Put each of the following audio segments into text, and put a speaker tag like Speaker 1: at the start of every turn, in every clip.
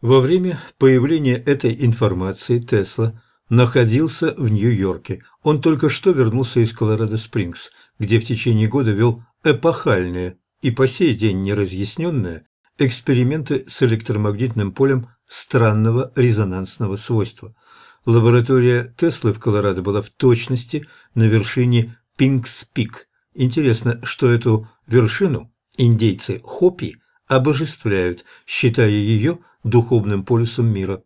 Speaker 1: Во время появления этой информации Тесла находился в Нью-Йорке. Он только что вернулся из Колорадо-Спрингс, где в течение года вел эпохальные и по сей день неразъясненные эксперименты с электромагнитным полем странного резонансного свойства. Лаборатория Теслы в Колорадо была в точности на вершине Пинкс-Пик. Интересно, что эту вершину индейцы Хопи обожествляют, считая ее духовным полюсом мира.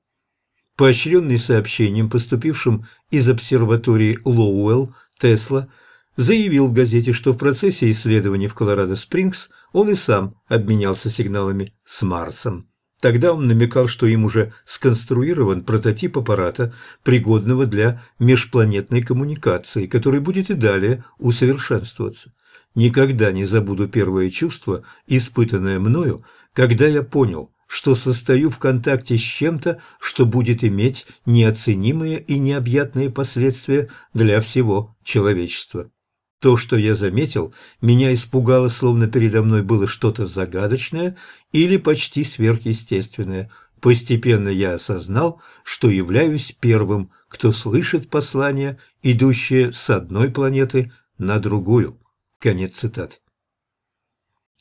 Speaker 1: Поощренный сообщением, поступившим из обсерватории Лоуэлл, Тесла заявил в газете, что в процессе исследований в Колорадо-Спрингс он и сам обменялся сигналами с Марсом. Тогда он намекал, что им уже сконструирован прототип аппарата, пригодного для межпланетной коммуникации, который будет и далее усовершенствоваться. Никогда не забуду первое чувство, испытанное мною, когда я понял, что состою в контакте с чем-то, что будет иметь неоценимые и необъятные последствия для всего человечества. То, что я заметил, меня испугало, словно передо мной было что-то загадочное или почти сверхъестественное. Постепенно я осознал, что являюсь первым, кто слышит послание, идущее с одной планеты на другую. Конец цитаты.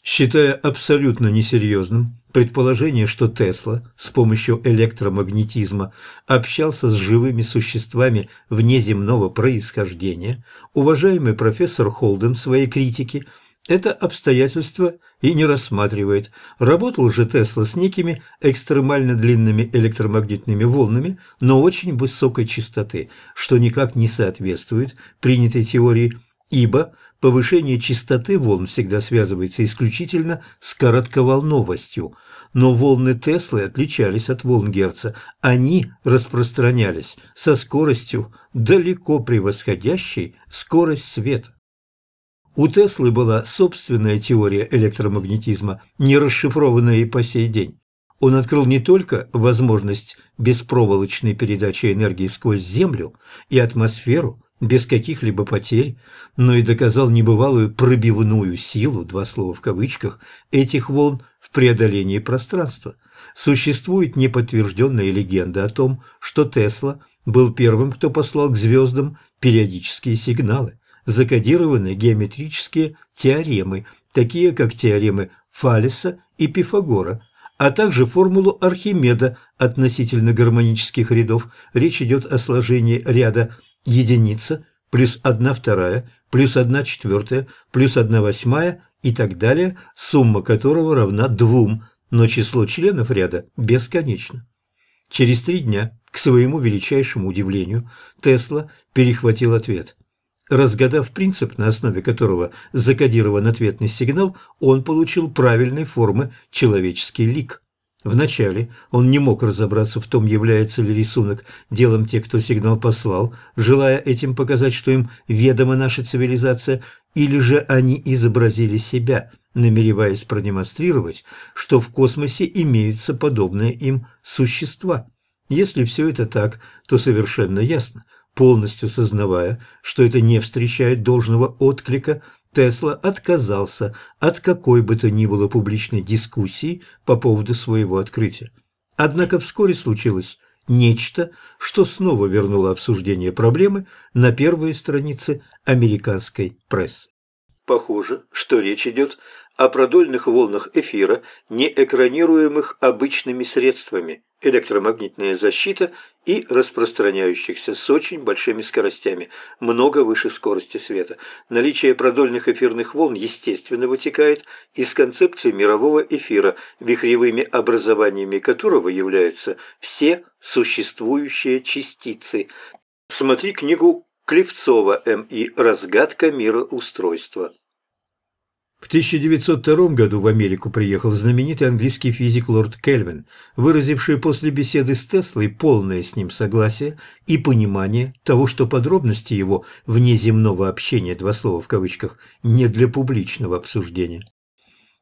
Speaker 1: Считая абсолютно несерьезным предположение, что Тесла с помощью электромагнетизма общался с живыми существами внеземного происхождения, уважаемый профессор Холден в своей критике это обстоятельство и не рассматривает. Работал же Тесла с некими экстремально длинными электромагнитными волнами, но очень высокой частоты, что никак не соответствует принятой теории, ибо Повышение частоты волн всегда связывается исключительно с коротковолновостью, но волны Теслы отличались от волн Герца. Они распространялись со скоростью, далеко превосходящей скорость света. У Теслы была собственная теория электромагнетизма, не расшифрованная и по сей день. Он открыл не только возможность беспроволочной передачи энергии сквозь Землю и атмосферу, без каких-либо потерь, но и доказал небывалую пробивную силу, два слова в кавычках, этих волн в преодолении пространства. Существует неподтвержденная легенда о том, что Тесла был первым, кто послал к звездам периодические сигналы, закодированные геометрические теоремы, такие как теоремы Фалеса и Пифагора, а также формулу Архимеда относительно гармонических рядов. Речь идет о сложении ряда единица плюс одна вторая плюс одна четвертая плюс одна восьмая и так далее, сумма которого равна двум, но число членов ряда бесконечно. Через три дня, к своему величайшему удивлению, Тесла перехватил ответ. Разгадав принцип, на основе которого закодирован ответный сигнал, он получил правильной формы человеческий лик. Вначале он не мог разобраться в том, является ли рисунок делом тех, кто сигнал послал, желая этим показать, что им ведома наша цивилизация, или же они изобразили себя, намереваясь продемонстрировать, что в космосе имеются подобные им существа. Если все это так, то совершенно ясно, полностью сознавая, что это не встречает должного отклика – Тесла отказался от какой бы то ни было публичной дискуссии по поводу своего открытия. Однако вскоре случилось нечто, что снова вернуло обсуждение проблемы на первые страницы американской прессы. Похоже, что речь идет о продольных волнах эфира, не экранируемых обычными средствами, электромагнитная защита и распространяющихся с очень большими скоростями, много выше скорости света. Наличие продольных эфирных волн естественно вытекает из концепции мирового эфира, вихревыми образованиями которого являются все существующие частицы. Смотри книгу Клевцова М.И. «Разгадка мироустройства». В 1902 году в Америку приехал знаменитый английский физик лорд Кельвин, выразивший после беседы с Теслой полное с ним согласие и понимание того, что подробности его внеземного общения, два слова в кавычках, не для публичного обсуждения.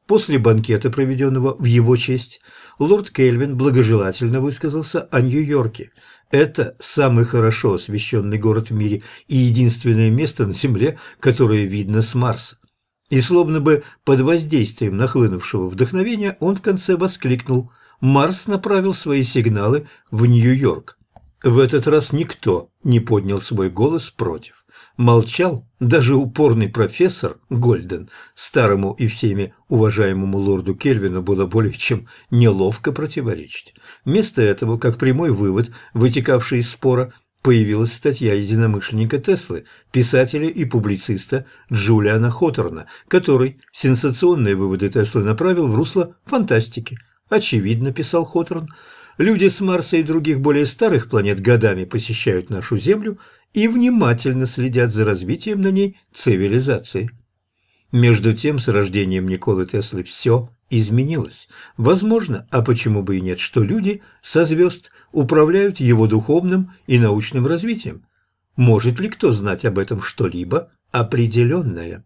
Speaker 1: После банкета, проведенного в его честь, лорд Кельвин благожелательно высказался о Нью-Йорке. Это самый хорошо освещенный город в мире и единственное место на Земле, которое видно с Марса. И словно бы под воздействием нахлынувшего вдохновения он в конце воскликнул Марс направил свои сигналы в Нью-Йорк. В этот раз никто не поднял свой голос против. Молчал даже упорный профессор Гольден. Старому и всеми уважаемому лорду Кельвину было более чем неловко противоречить. Вместо этого, как прямой вывод, вытекавший из спора, появилась статья единомышленника Теслы, писателя и публициста Джулиана Хоторна, который сенсационные выводы Теслы направил в русло фантастики. Очевидно, писал Хоторн, люди с Марса и других более старых планет годами посещают нашу Землю и внимательно следят за развитием на ней цивилизации. Между тем, с рождением Николы Теслы все изменилось. Возможно, а почему бы и нет, что люди со звезд управляют его духовным и научным развитием. Может ли кто знать об этом что-либо определенное?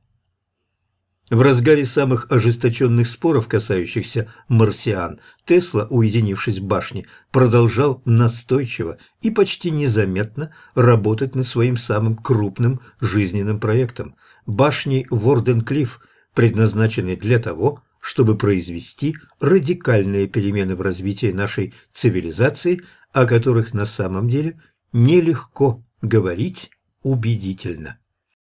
Speaker 1: В разгаре самых ожесточенных споров, касающихся марсиан, Тесла, уединившись в башне, продолжал настойчиво и почти незаметно работать над своим самым крупным жизненным проектом – башней Ворденклифф, предназначенной для того, чтобы произвести радикальные перемены в развитии нашей цивилизации, о которых на самом деле нелегко говорить убедительно.